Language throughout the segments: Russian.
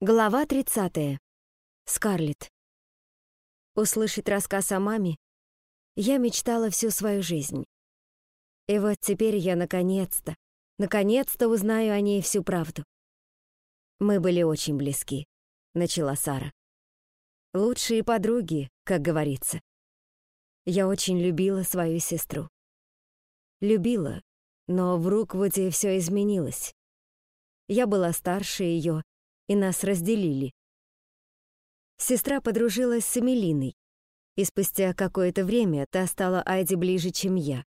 Глава 30. Скарлетт. Услышать рассказ о маме я мечтала всю свою жизнь. И вот теперь я наконец-то, наконец-то узнаю о ней всю правду. Мы были очень близки, начала Сара. Лучшие подруги, как говорится. Я очень любила свою сестру. Любила, но в Руквуде все изменилось. Я была старше ее и нас разделили. Сестра подружилась с Эмилиной, и спустя какое-то время та стала Айди ближе, чем я.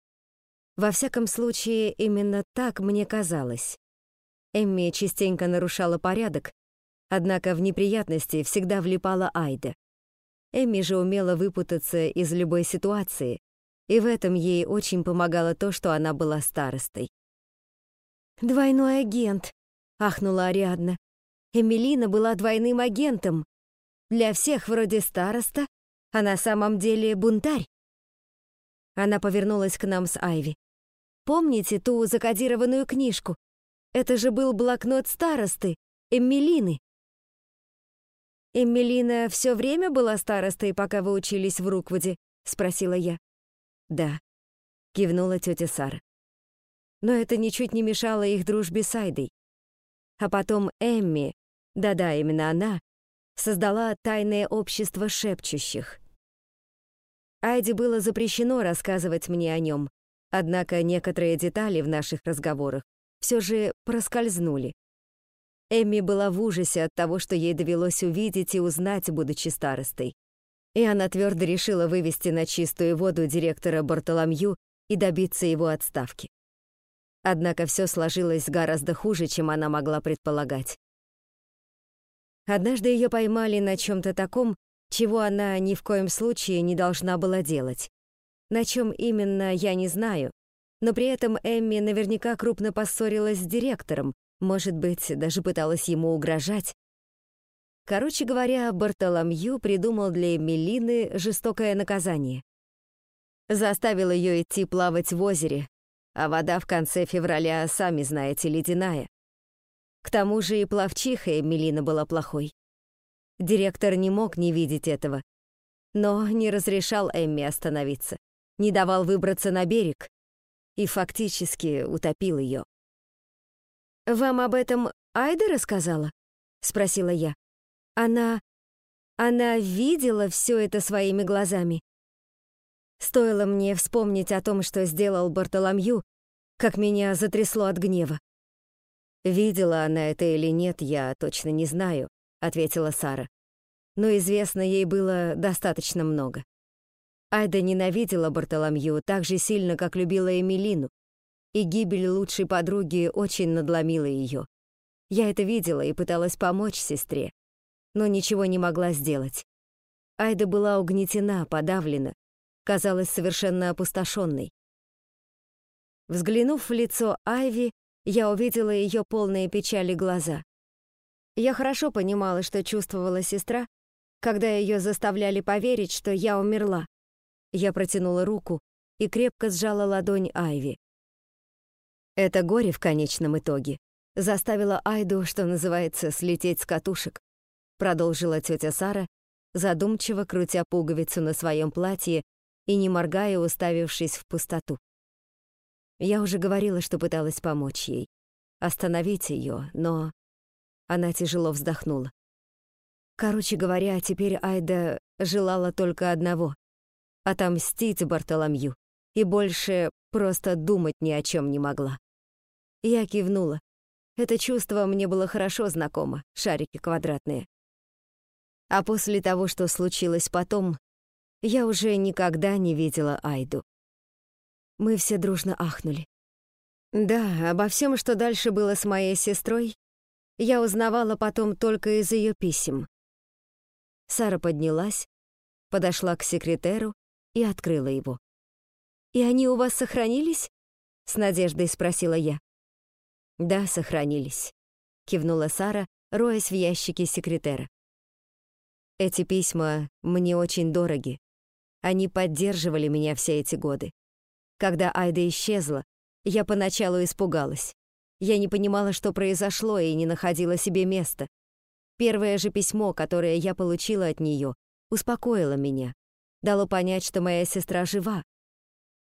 Во всяком случае, именно так мне казалось. Эмми частенько нарушала порядок, однако в неприятности всегда влипала Айда. Эмми же умела выпутаться из любой ситуации, и в этом ей очень помогало то, что она была старостой. «Двойной агент», — ахнула Ариадна. Эмилина была двойным агентом. Для всех вроде староста, а на самом деле бунтарь. Она повернулась к нам с Айви. Помните ту закодированную книжку? Это же был блокнот старосты, Эмилины. «Эмилина все время была старостой, пока вы учились в Руквуде?» — спросила я. «Да», — кивнула тетя Сара. Но это ничуть не мешало их дружбе с Айдой. А потом Эмми, да-да, именно она, создала тайное общество шепчущих. Айди было запрещено рассказывать мне о нем, однако некоторые детали в наших разговорах все же проскользнули. Эмми была в ужасе от того, что ей довелось увидеть и узнать, будучи старостой. И она твердо решила вывести на чистую воду директора Бартоломью и добиться его отставки. Однако все сложилось гораздо хуже, чем она могла предполагать. Однажды ее поймали на чем-то таком, чего она ни в коем случае не должна была делать. На чем именно, я не знаю, но при этом Эмми наверняка крупно поссорилась с директором, может быть, даже пыталась ему угрожать. Короче говоря, Бартоломью придумал для Эмилины жестокое наказание. Заставил ее идти плавать в озере, а вода в конце февраля, сами знаете, ледяная. К тому же и плавчиха Эмилина была плохой. Директор не мог не видеть этого, но не разрешал Эмми остановиться, не давал выбраться на берег и фактически утопил ее. «Вам об этом Айда рассказала?» — спросила я. «Она... она видела все это своими глазами?» Стоило мне вспомнить о том, что сделал Бартоломью, как меня затрясло от гнева. «Видела она это или нет, я точно не знаю», — ответила Сара. Но известно ей было достаточно много. Айда ненавидела Бартоломью так же сильно, как любила Эмилину, и гибель лучшей подруги очень надломила ее. Я это видела и пыталась помочь сестре, но ничего не могла сделать. Айда была угнетена, подавлена, казалась совершенно опустошенной. Взглянув в лицо Айви, я увидела ее полные печали глаза. Я хорошо понимала, что чувствовала сестра, когда ее заставляли поверить, что я умерла. Я протянула руку и крепко сжала ладонь Айви. Это горе в конечном итоге заставило Айду, что называется, слететь с катушек, продолжила тетя Сара, задумчиво крутя пуговицу на своем платье и не моргая, уставившись в пустоту. Я уже говорила, что пыталась помочь ей, остановить ее, но... Она тяжело вздохнула. Короче говоря, теперь Айда желала только одного — отомстить Бартоломью, и больше просто думать ни о чем не могла. Я кивнула. Это чувство мне было хорошо знакомо, шарики квадратные. А после того, что случилось потом, я уже никогда не видела Айду. Мы все дружно ахнули. Да, обо всем, что дальше было с моей сестрой, я узнавала потом только из ее писем. Сара поднялась, подошла к секретеру и открыла его. «И они у вас сохранились?» — с надеждой спросила я. «Да, сохранились», — кивнула Сара, роясь в ящике секретера. «Эти письма мне очень дороги. Они поддерживали меня все эти годы. Когда Айда исчезла, я поначалу испугалась. Я не понимала, что произошло, и не находила себе места. Первое же письмо, которое я получила от нее, успокоило меня, дало понять, что моя сестра жива.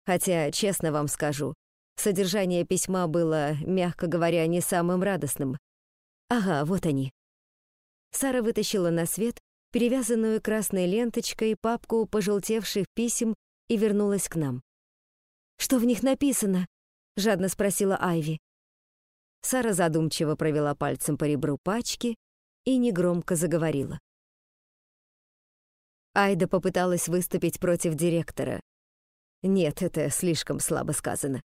Хотя, честно вам скажу, содержание письма было, мягко говоря, не самым радостным. Ага, вот они. Сара вытащила на свет перевязанную красной ленточкой папку пожелтевших писем и вернулась к нам. «Что в них написано?» — жадно спросила Айви. Сара задумчиво провела пальцем по ребру пачки и негромко заговорила. Айда попыталась выступить против директора. Нет, это слишком слабо сказано.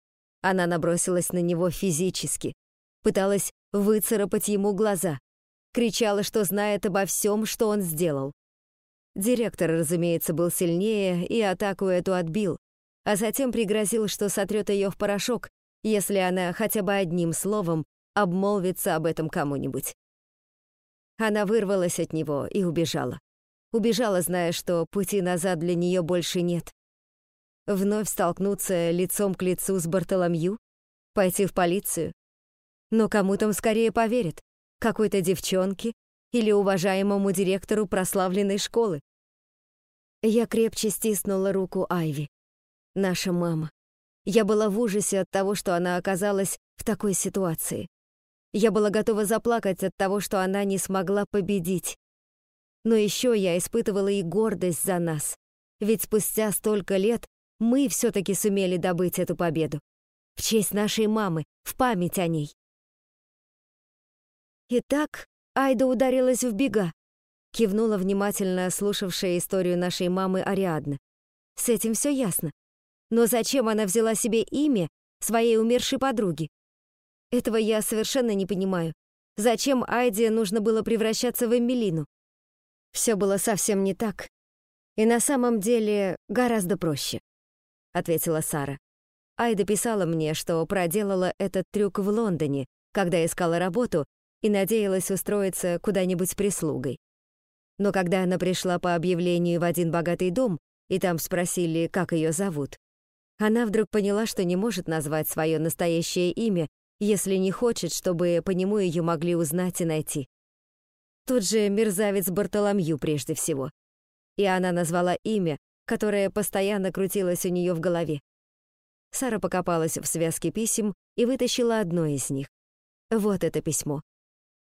Она набросилась на него физически, пыталась выцарапать ему глаза, кричала, что знает обо всем, что он сделал. Директор, разумеется, был сильнее и атаку эту отбил, а затем пригрозил, что сотрет ее в порошок, если она хотя бы одним словом обмолвится об этом кому-нибудь. Она вырвалась от него и убежала. Убежала, зная, что пути назад для нее больше нет. Вновь столкнуться лицом к лицу с Бартоломью? Пойти в полицию? Но кому там скорее поверят? Какой-то девчонке или уважаемому директору прославленной школы? Я крепче стиснула руку Айви. Наша мама. Я была в ужасе от того, что она оказалась в такой ситуации. Я была готова заплакать от того, что она не смогла победить. Но еще я испытывала и гордость за нас. Ведь спустя столько лет мы все-таки сумели добыть эту победу. В честь нашей мамы, в память о ней. Итак, Айда ударилась в бега, кивнула внимательно слушавшая историю нашей мамы Ариадны. С этим все ясно. Но зачем она взяла себе имя своей умершей подруги? Этого я совершенно не понимаю. Зачем Айде нужно было превращаться в Эмилину? Все было совсем не так. И на самом деле гораздо проще, ответила Сара. Айда писала мне, что проделала этот трюк в Лондоне, когда искала работу и надеялась устроиться куда-нибудь прислугой. Но когда она пришла по объявлению в один богатый дом, и там спросили, как ее зовут, она вдруг поняла, что не может назвать свое настоящее имя если не хочет, чтобы по нему ее могли узнать и найти. Тут же мерзавец Бартоломью прежде всего. И она назвала имя, которое постоянно крутилось у нее в голове. Сара покопалась в связке писем и вытащила одно из них. Вот это письмо.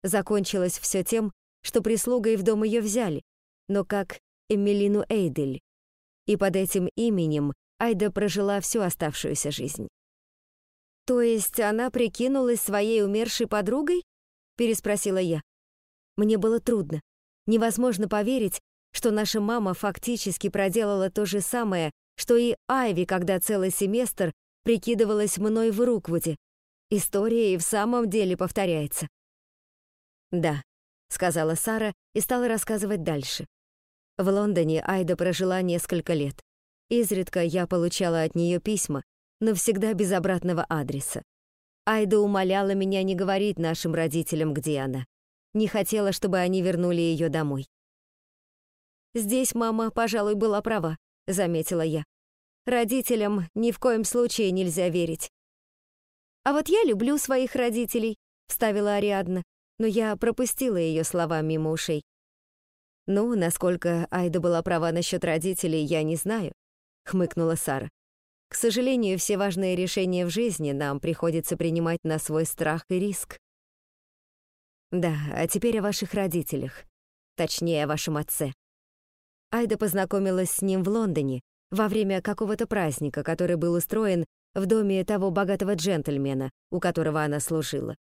Закончилось все тем, что прислугой в дом ее взяли, но как Эмилину Эйдель. И под этим именем Айда прожила всю оставшуюся жизнь. «То есть она прикинулась своей умершей подругой?» — переспросила я. Мне было трудно. Невозможно поверить, что наша мама фактически проделала то же самое, что и Айви, когда целый семестр прикидывалась мной в Руквуде. История и в самом деле повторяется. «Да», — сказала Сара и стала рассказывать дальше. В Лондоне Айда прожила несколько лет. Изредка я получала от нее письма, но всегда без обратного адреса. Айда умоляла меня не говорить нашим родителям, где она. Не хотела, чтобы они вернули ее домой. «Здесь мама, пожалуй, была права», — заметила я. «Родителям ни в коем случае нельзя верить». «А вот я люблю своих родителей», — вставила Ариадна, но я пропустила ее слова мимо ушей. «Ну, насколько Айда была права насчет родителей, я не знаю», — хмыкнула Сара. К сожалению, все важные решения в жизни нам приходится принимать на свой страх и риск. Да, а теперь о ваших родителях. Точнее, о вашем отце. Айда познакомилась с ним в Лондоне во время какого-то праздника, который был устроен в доме того богатого джентльмена, у которого она служила.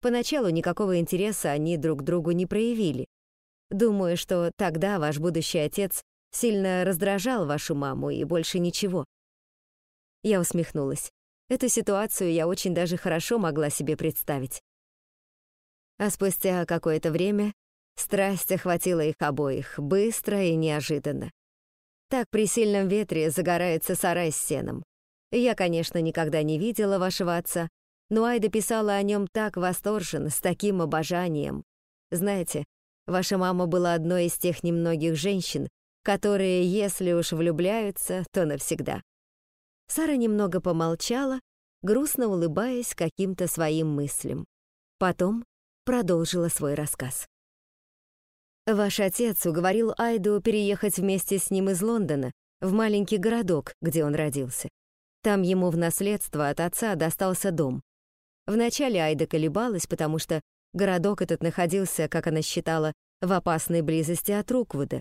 Поначалу никакого интереса они друг другу не проявили. Думаю, что тогда ваш будущий отец сильно раздражал вашу маму и больше ничего. Я усмехнулась. Эту ситуацию я очень даже хорошо могла себе представить. А спустя какое-то время страсть охватила их обоих, быстро и неожиданно. Так при сильном ветре загорается сарай с сеном. Я, конечно, никогда не видела вашего отца, но Айда писала о нем так восторженно, с таким обожанием. Знаете, ваша мама была одной из тех немногих женщин, которые, если уж влюбляются, то навсегда. Сара немного помолчала, грустно улыбаясь каким-то своим мыслям. Потом продолжила свой рассказ. Ваш отец уговорил Айду переехать вместе с ним из Лондона в маленький городок, где он родился. Там ему в наследство от отца достался дом. Вначале Айда колебалась, потому что городок этот находился, как она считала, в опасной близости от Руквуда.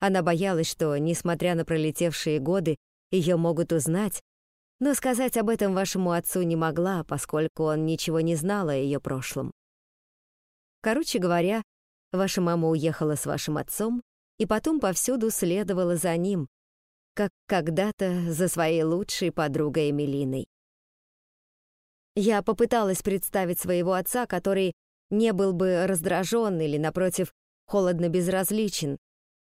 Она боялась, что, несмотря на пролетевшие годы, ее могут узнать, но сказать об этом вашему отцу не могла, поскольку он ничего не знал о ее прошлом. Короче говоря, ваша мама уехала с вашим отцом и потом повсюду следовала за ним, как когда-то за своей лучшей подругой Эмилиной. Я попыталась представить своего отца, который не был бы раздражен или, напротив, холодно безразличен,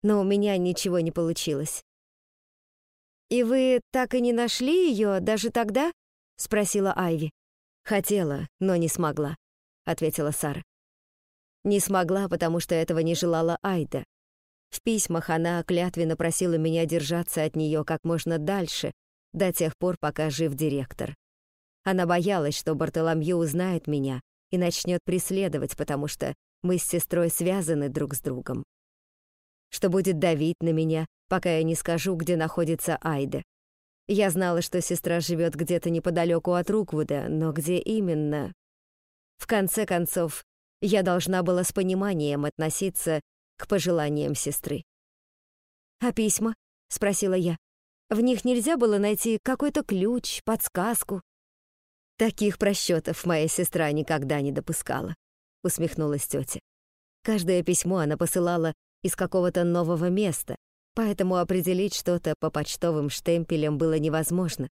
но у меня ничего не получилось. «И вы так и не нашли ее даже тогда?» — спросила Айви. «Хотела, но не смогла», — ответила Сара. Не смогла, потому что этого не желала Айда. В письмах она клятвенно просила меня держаться от нее как можно дальше, до тех пор, пока жив директор. Она боялась, что Бартоломью узнает меня и начнет преследовать, потому что мы с сестрой связаны друг с другом. Что будет давить на меня, пока я не скажу, где находится Айда. Я знала, что сестра живет где-то неподалеку от Руквуда, но где именно? В конце концов, я должна была с пониманием относиться к пожеланиям сестры. «А письма?» — спросила я. «В них нельзя было найти какой-то ключ, подсказку?» «Таких просчетов моя сестра никогда не допускала», — усмехнулась тетя. Каждое письмо она посылала из какого-то нового места, поэтому определить что-то по почтовым штемпелям было невозможно.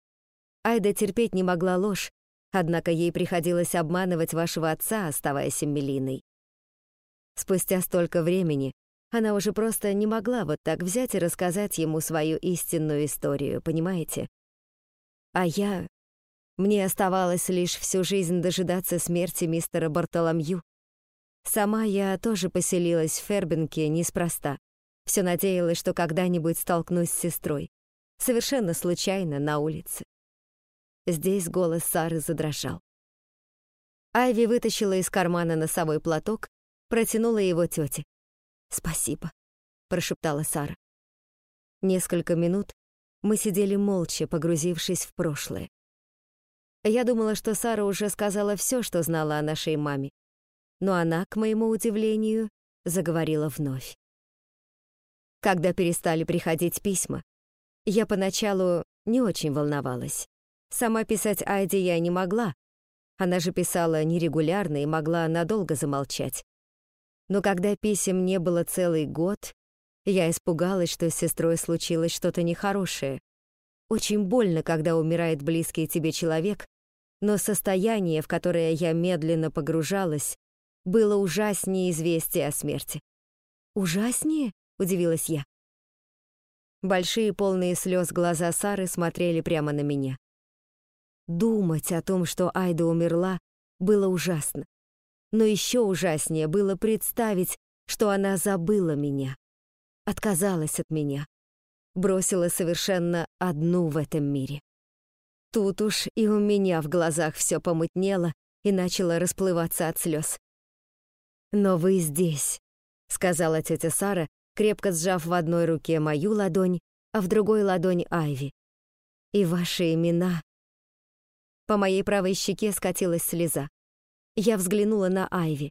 Айда терпеть не могла ложь, однако ей приходилось обманывать вашего отца, оставаясь Эммелиной. Спустя столько времени она уже просто не могла вот так взять и рассказать ему свою истинную историю, понимаете? А я... Мне оставалось лишь всю жизнь дожидаться смерти мистера Бартоломью. Сама я тоже поселилась в Фербенке неспроста. Все надеялась, что когда-нибудь столкнусь с сестрой. Совершенно случайно на улице. Здесь голос Сары задрожал. Айви вытащила из кармана носовой платок протянула его тете. «Спасибо», — прошептала Сара. Несколько минут мы сидели молча, погрузившись в прошлое. Я думала, что Сара уже сказала все, что знала о нашей маме, но она, к моему удивлению, заговорила вновь. Когда перестали приходить письма, я поначалу не очень волновалась. Сама писать Айде я не могла. Она же писала нерегулярно и могла надолго замолчать. Но когда писем не было целый год, я испугалась, что с сестрой случилось что-то нехорошее. Очень больно, когда умирает близкий тебе человек, но состояние, в которое я медленно погружалась, было ужаснее известия о смерти. «Ужаснее?» — удивилась я. Большие полные слез глаза Сары смотрели прямо на меня. Думать о том, что Айда умерла, было ужасно. Но еще ужаснее было представить, что она забыла меня, отказалась от меня, бросила совершенно одну в этом мире. Тут уж и у меня в глазах все помутнело и начало расплываться от слез. «Но вы здесь», — сказала тетя Сара, крепко сжав в одной руке мою ладонь, а в другой ладонь Айви. «И ваши имена...» По моей правой щеке скатилась слеза. Я взглянула на Айви.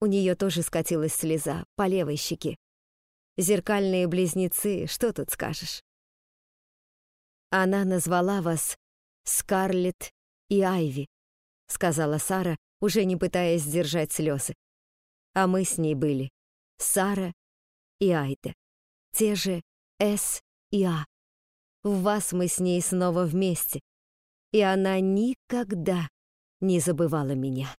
У нее тоже скатилась слеза по левой щеке. Зеркальные близнецы, что тут скажешь? Она назвала вас Скарлетт и Айви, сказала Сара, уже не пытаясь сдержать слезы. А мы с ней были Сара и Айда, те же С и А. В вас мы с ней снова вместе, и она никогда не забывала меня.